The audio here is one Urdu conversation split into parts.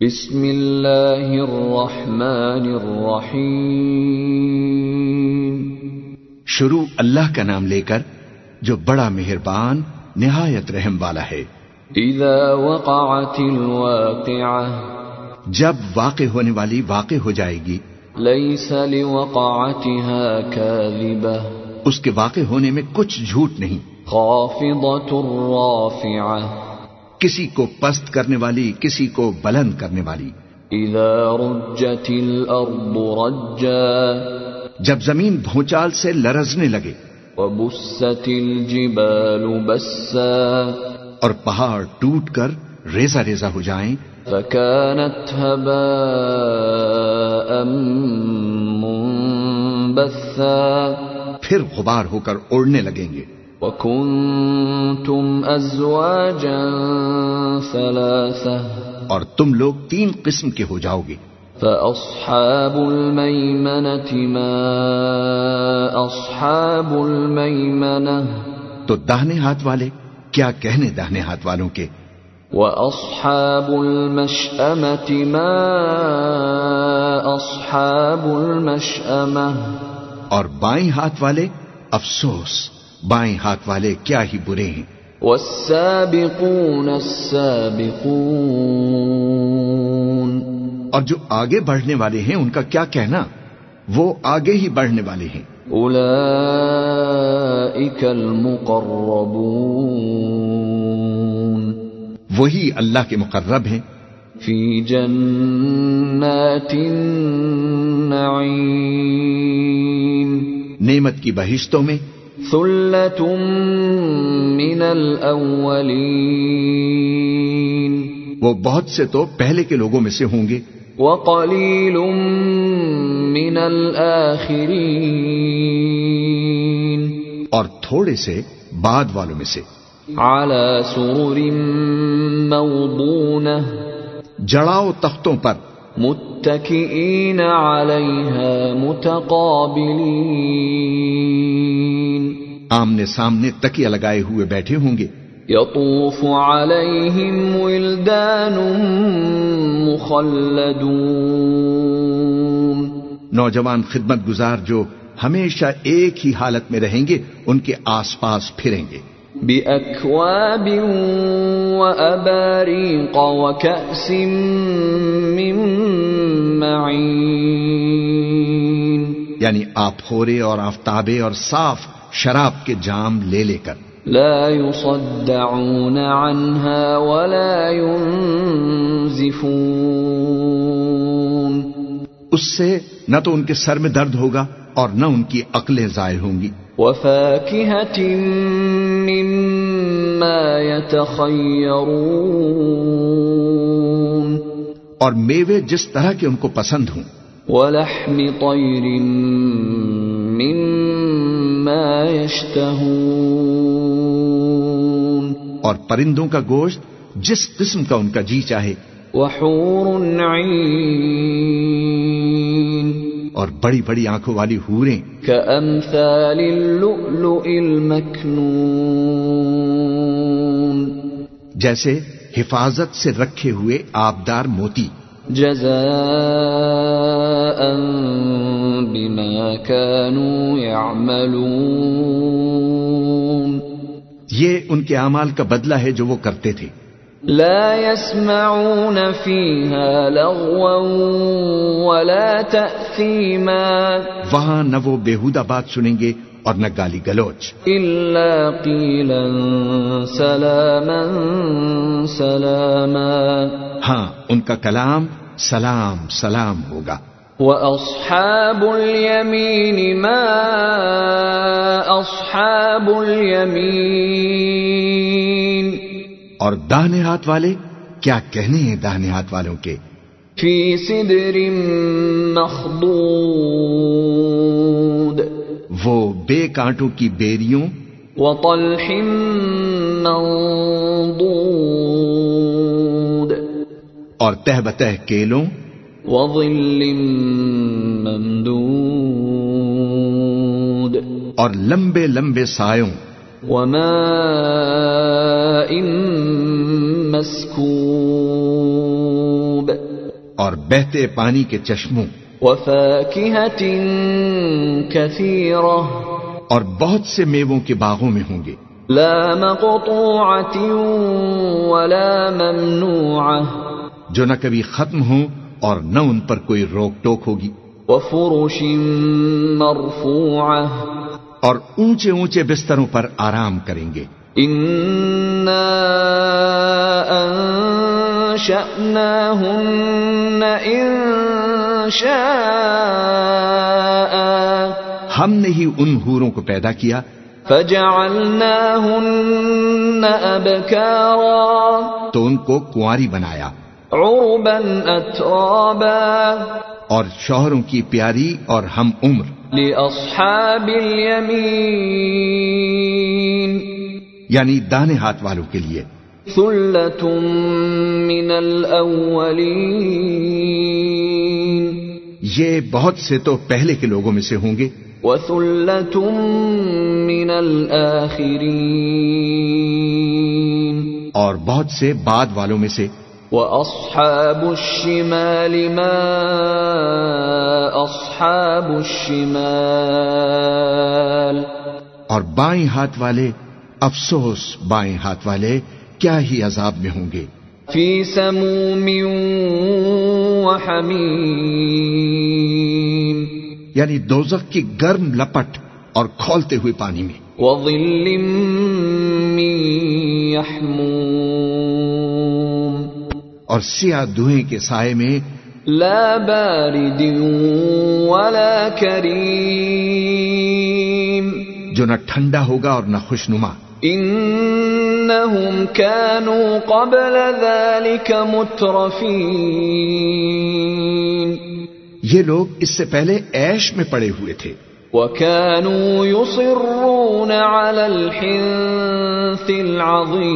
بسم اللہ الرحمن الرحیم۔ شروع اللہ کا نام لے کر جو بڑا مہربان نہایت رحم والا ہے۔ اذا وقعت الواقعہ۔ جب واقع ہونے والی واقع ہو جائے گی لیس لوقعتها كاذبہ اس کے واقع ہونے میں کچھ جھوٹ نہیں۔ خافضت الرافعہ۔ کسی کو پست کرنے والی کسی کو بلند کرنے والی۔ اذا رجت الارض رجا جب زمین بھونچال سے لرزنے لگے۔ وبست الجبال بسا اور پہاڑ ٹوٹ کر ریزہ ریزہ ہو جائیں۔ فكانت هباء منبثا پھر غبار ہو کر اڑنے لگیں گے۔ وكنتم ازواجا ثلاثة اور تم لوگ تین قسم کے ہو جاؤ گے۔ فأصحاب الميمنة ما أصحاب الميمنة تو دہنے ہاتھ والے کیا کہنے دہنے ہاتھ والوں کے؟ وأصحاب المشأمة ما أصحاب المشأمة اور بائیں ہاتھ والے افسوس۔ بائیں ہاتھ والے کیا ہی برے ہیں۔ والسابقون السابقون۔ اور جو آگے بڑھنے والے ہیں ان کا کیا کہنا؟ وہ آگے ہی بڑھنے والے ہیں۔ أولئك المقربون۔ وہی اللہ کے مقرب ہیں۔ في جنات النعيم نعمت کی بہشتوں میں ثلة من الأولين. وہ بہت سے تو پہلے کے لوگوں میں سے ہوں گے۔ وقليل من الآخرين. اور تھوڑے سے بعد والوں میں سے۔ على سرر موضونة. جڑاؤ تختوں پر۔ متكئين عليها متقابلين. آمنے سامنے تکیہ لگائے ہوئے بیٹھے ہوں گے۔ يطوف عليهم ولدان مخلدون۔ نوجوان خدمت گزار جو ہمیشہ ایک ہی حالت میں رہیں گے ان کے آس پاس پھریں گے۔ بأكواب وأباريق وكأس من معين۔ یعنی آپ خورے اور آفتابے اور صاف شراب کے جام لے لے کر۔ لا يصدعون عنها ولا ينزفون۔ اس سے نہ تو ان کے سر میں درد ہوگا اور نہ ان کی عقلیں ضائع ہوں گی۔ وفاكهة مما يتخيرون اور میوے جس طرح کے ان کو پسند ہوں۔ ولحم طير يشتهون اور پرندوں کا گوشت جس قسم کا ان کا جی چاہے وحور عين اور بڑی بڑی آنکھوں والی حوریں۔ كأمثال اللؤلؤ المكنون جیسے حفاظت سے رکھے ہوئے آبدار موتی۔ جزاء بما كانوا يعملون. یہ ان کے اعمال کا بدلہ ہے جو وہ کرتے تھے۔ لا يسمعون فيها لغوا ولا تأثيما. وہاں نہ وہ بےحودہ بات سنیں گے اور نہ گالی گلوچ۔ إلا قيلا سلاما سلاما۔ ہاں ان کا کلام سلام سلام ہوگا۔ وأصحاب اليمين ما أصحاب اليمين۔ اور داہنے ہاتھ والے کیا کہنے ہیں داہنے ہاتھ والوں کے؟ في سدر مخضود۔ وہ بے کانٹوں کی بیریوں وطلح منضود اور تہ بتہ کیلوں وظل ممدود اور لمبے لمبے سایوں وماء مسكوب اور بہتے پانی کے چشموں وفاكهة كثيرة. اور بہت سے میووں کے باغوں میں ہوں گے۔ لا مقطوعة ولا ممنوعة. جو نہ کبھی ختم ہوں اور نہ ان پر کوئی روک ٹوک ہوگی۔ وفرش مرفوعة. اور اونچے اونچے بستروں پر آرام کریں گے۔ إنا أنشأناهن إن شاء. ہم نے ہی ان حوروں کو پیدا کیا۔ فجعلناهن أبكارا. تو ان کو کنواری بنایا۔ عربا أترابا. اور شوہروں کی پیاری اور ہم عمر۔ لأصحاب اليمين یعنی دانے ہاتھ والوں کے لیے۔ من الأولين یہ بہت سے تو پہلے کے لوگوں میں سے ہوں گے۔ وثلة من الآخرين اور بہت سے بعد والوں میں سے۔ وأصحاب الشمال ما أصحاب الشمال اور بائیں ہاتھ والے افسوس بائیں ہاتھ والے کیا ہی عذاب میں ہوں گے؟ في سموم یعنی دوزخ کی گرم لپٹ اور کھولتے ہوئے پانی میں۔ وظل من يحموم اور سیاہ دھوئیں کے سائے میں لا بارد ولا كريم جو نہ ٹھنڈا ہوگا اور نہ خوشنما۔ إنهم كانوا قبل ذلك مترفين. یہ لوگ اس سے پہلے ایش میں پڑے ہوئے تھے۔ وكانوا يصرون على الحنث العظيم.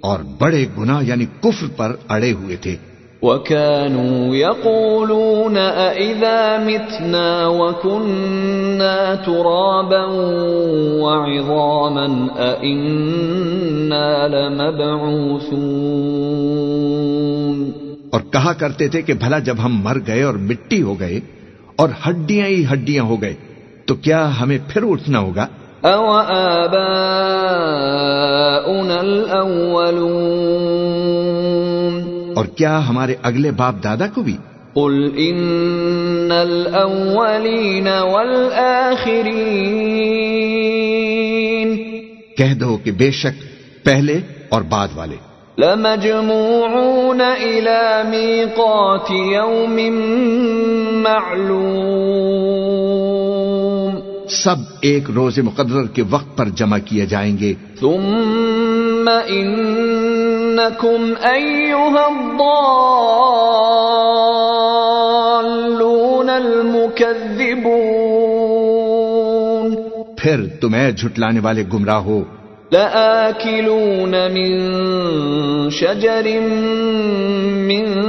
اور بڑے گناہ یعنی کفر پر اڑے ہوئے تھے۔ وكانوا يقولون أإذا متنا وكنا ترابا وعظاما أإنا لمبعوثون اور کہا کرتے تھے کہ بھلا جب ہم مر گئے اور مٹی ہو گئے اور ہڈیاں ہی ہڈیاں ہو گئے تو کیا ہمیں پھر اٹھنا ہوگا؟ أو آباؤنا الأولون اور کیا ہمارے اگلے باپ دادا کو بھی؟ قل إن الأولين والآخرين کہہ دو کہ بے شک پہلے اور بعد والے۔ لمجموعون إلى ميقات يوم معلوم۔ سب ایک روز مقرر کے وقت پر جمع کیے جائیں گے۔ ثم إنكم أيها الضالون المكذبون. پھر تمہیں جھٹلانے والے گمراہ ہو۔ لآكلون من شجر من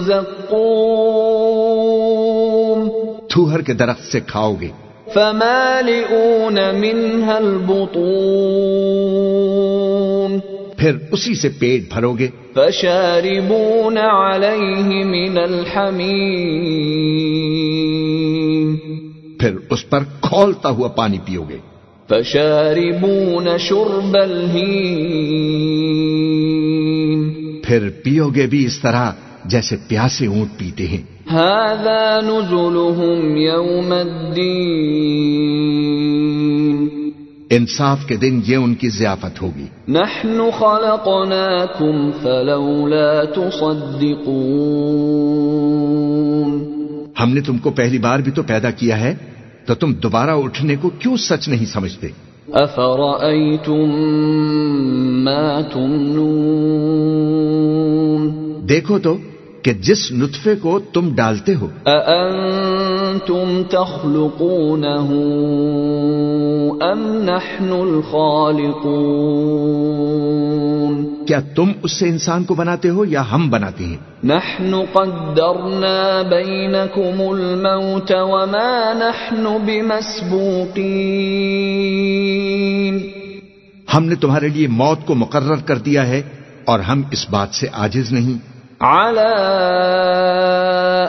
زقوم. تھوہر کے درخت سے کھاؤ گے۔ فمالئون منها البطون. پھر اسی سے پیٹ بھرو گے۔ فشاربون عليه من الحميم پھر اس پر کھولتا ہوا پانی پیو گے۔ فشاربون شرب الهيم پھر پیو گے بھی اس طرح جیسے پیاسے اونٹ پیتے ہیں۔ هذا نزلهم يوم الدين انصاف کے دن یہ ان کی ضیافت ہوگی۔ نحن خلقناكم فلولا تصدقون۔ ہم نے تم کو پہلی بار بھی تو پیدا کیا ہے تو تم دوبارہ اٹھنے کو کیوں سچ نہیں سمجھتے؟ افرأيتم ما تمنون۔ دیکھو تو کہ جس نطفے کو تم ڈالتے ہو۔ أأنتم تخلقونه؟ أم نحن الخالقون کیا تم اس سے انسان کو بناتے ہو یا ہم بناتے ہیں؟ نحن قدرنا بينكم الموت وما نحن بمسبوقين ہم نے تمہارے لیے موت کو مقرر کر دیا ہے اور ہم اس بات سے عاجز نہیں۔ على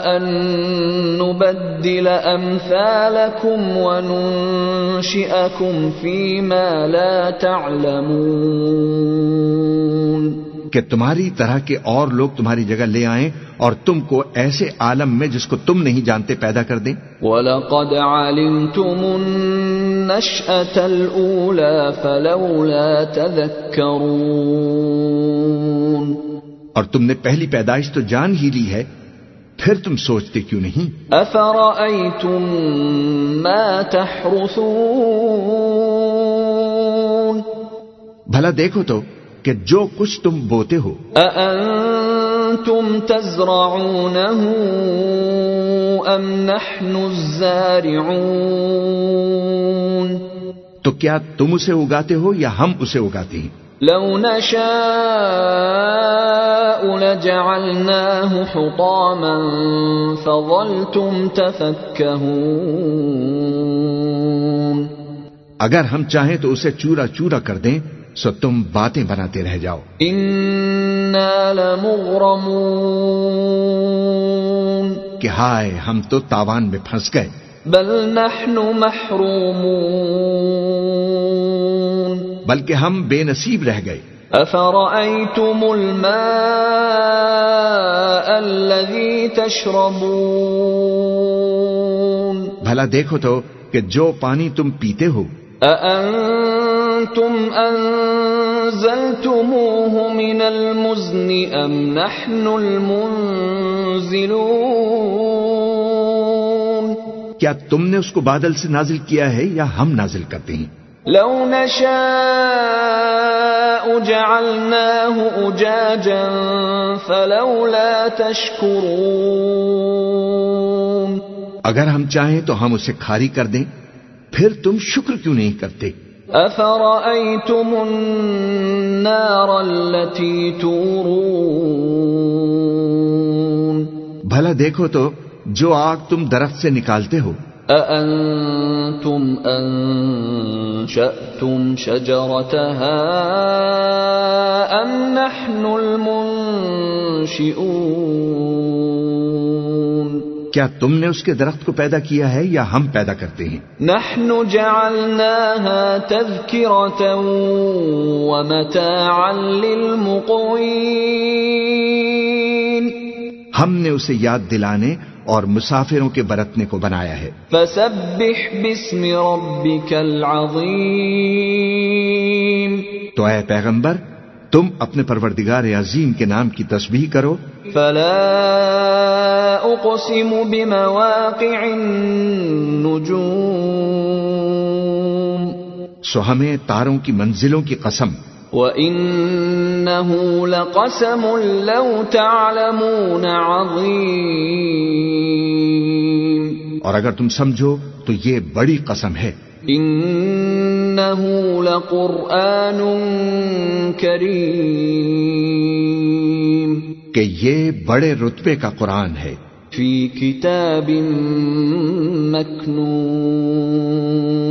أن نبدل أمثالكم وننشئكم فيما لا تعلمون. کہ تمہاری طرح کے اور لوگ تمہاری جگہ لے آئیں اور تم کو ایسے عالم میں جس کو تم نہیں جانتے پیدا کر دیں۔ وَلَقَدْ عَلِمْتُمُ النَّشْأَةَ الْأُولَى فَلَوْلَا تَذَكَّرُونَ. اور تم نے پہلی پیدائش تو جان ہی لی ہے پھر تم سوچتے کیوں نہیں؟ أَفَرَأَيْتُم مَّا تَحْرُثُونَ؟ بھلا دیکھو تو کہ جو کچھ تم بوتے ہو۔ أَأَنتُمْ تَزْرَعُونَهُ أَمْ نَحْنُ الزَّارِعُونَ؟ تو کیا تم اسے اگاتے ہو یا ہم اسے اگاتے ہیں؟ لو نشاء لجعلناه حطاما فظلتم تفكهون. اگر ہم چاہیں تو اسے چورا چورا کر دیں سو تم باتیں بناتے رہ جاؤ۔ إنا لمغرمون۔ کہ ہائے ہم تو تاوان میں پھنس گئے۔ بل نحن محرومون۔ بلکہ ہم بے نصیب رہ گئے۔ أفرأيتم الماء الذي تشربون؟ بھلا دیکھو تو کہ جو پانی تم پیتے ہو۔ أأنتم أنزلتموه من المزن أم نحن المنزلون؟ کیا تم نے اس کو بادل سے نازل کیا ہے یا ہم نازل کرتے ہیں؟ لو نشاء جعلناه أجاجا فلولا تشكرون. اگر ہم چاہیں تو ہم اسے کھاری کر دیں پھر تم شکر کیوں نہیں کرتے؟ أفرأيتم النار التي تورون؟ بھلا دیکھو تو جو آگ تم درخت سے نکالتے ہو أأنتم أنشأتم شجرتها أم نحن المنشئون کیا تم نے اس کے درخت کو پیدا کیا ہے یا ہم پیدا کرتے ہیں؟ نحن جعلناها تذكرة ومتاعا للمقوين ہم نے اسے یاد دلانے اور مسافروں کے برتنے کو بنایا ہے۔ فسبح باسم ربك العظيم تو اے پیغمبر تم اپنے پروردگار عظیم کے نام کی تسبیح کرو۔ فلا أقسم بمواقع النجوم۔ سو ہمیں تاروں کی منزلوں کی قسم وإنه لقسم لو تعلمون عظيم اور اگر تم سمجھو تو یہ بڑی قسم ہے۔ إنه لقرآن كريم کہ یہ بڑے رتبے کا قرآن ہے۔ في كتاب مكنون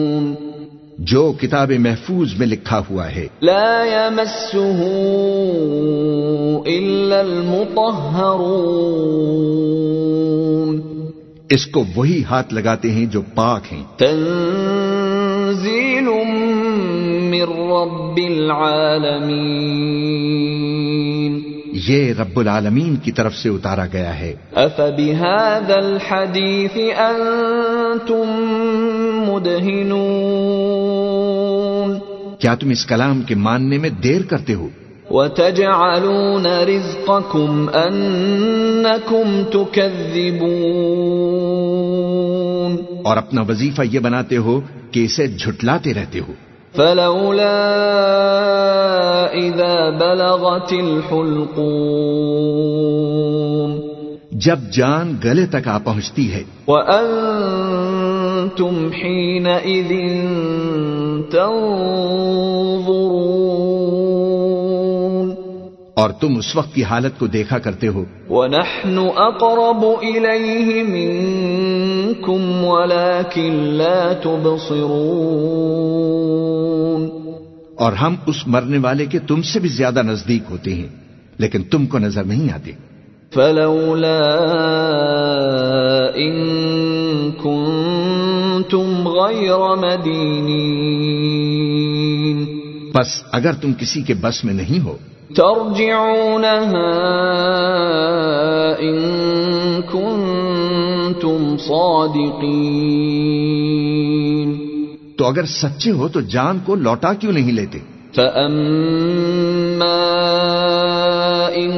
جو کتاب محفوظ میں لکھا ہوا ہے۔ لا يمسه إلا المطهرون۔ اس کو وہی ہاتھ لگاتے ہیں جو پاک ہیں۔ تنزيل من رب العالمين یہ رب العالمین کی طرف سے اتارا گیا ہے۔ أفبهذا الحديث أنتم مدهنون. کیا تم اس کلام کے ماننے میں دیر کرتے ہو؟ وتجعلون رزقكم أنكم تكذبون. اور اپنا وظیفہ یہ بناتے ہو کہ اسے جھٹلاتے رہتے ہو۔ فلولا إذا بلغت الحلقوم. جب جان گلے تک آ پہنچتی ہے۔ حينئذ تنظرون. اور تم اس وقت کی حالت کو دیکھا کرتے ہو۔ ونحن أقرب إليه منكم ولكن لا تبصرون. اور ہم اس مرنے والے کے تم سے بھی زیادہ نزدیک ہوتے ہیں لیکن تم کو نظر نہیں آتے۔ فلولا إن كنتم غير مدينين. بس اگر تم کسی کے بس میں نہیں ہو ترجعونها إن كنتم صادقين. تو اگر سچے ہو تو جان کو لوٹا کیوں نہیں لیتے؟ فأما إن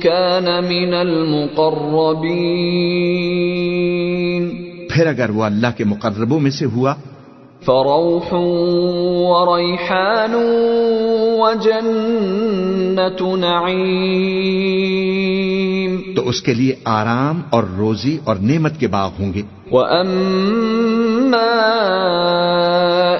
كان من المقربين. پھر اگر وہ اللہ کے مقربوں میں سے ہوا۔ فروح وريحان وجنة نعيم تو اس کے لیے آرام اور روزی اور نعمت کے باغ ہوں گے۔ وأما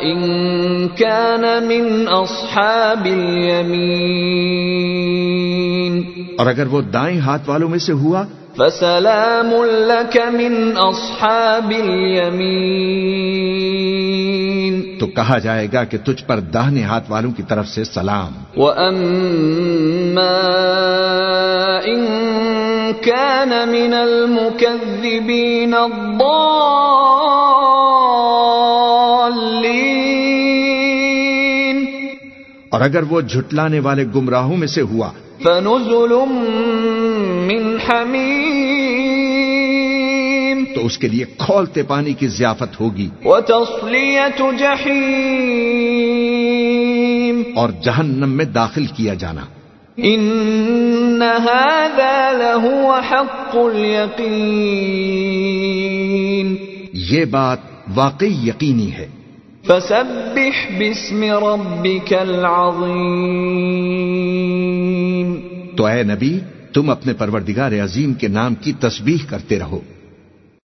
إن كان من أصحاب اليمين اور اگر وہ دائیں ہاتھ والوں میں سے ہوا فسلام لك من أصحاب اليمين تو کہا جائے گا کہ تجھ پر داہنے ہاتھ والوں کی طرف سے سلام۔ وأما إن كان من المكذبين الضالين اور اگر وہ جھٹلانے والے گمراہوں میں سے ہوا۔ فنزل من حميم تو اس کے لیے کھولتے پانی کی ضیافت ہوگی۔ وتصلية جحيم اور جہنم میں داخل کیا جانا۔ ان هذا لهو حق اليقين یہ بات واقعی یقینی ہے۔ فسبح باسم ربك العظيم. تو اے نبی، تم اپنے پروردگار عظیم کے نام کی تسبیح کرتے رہو۔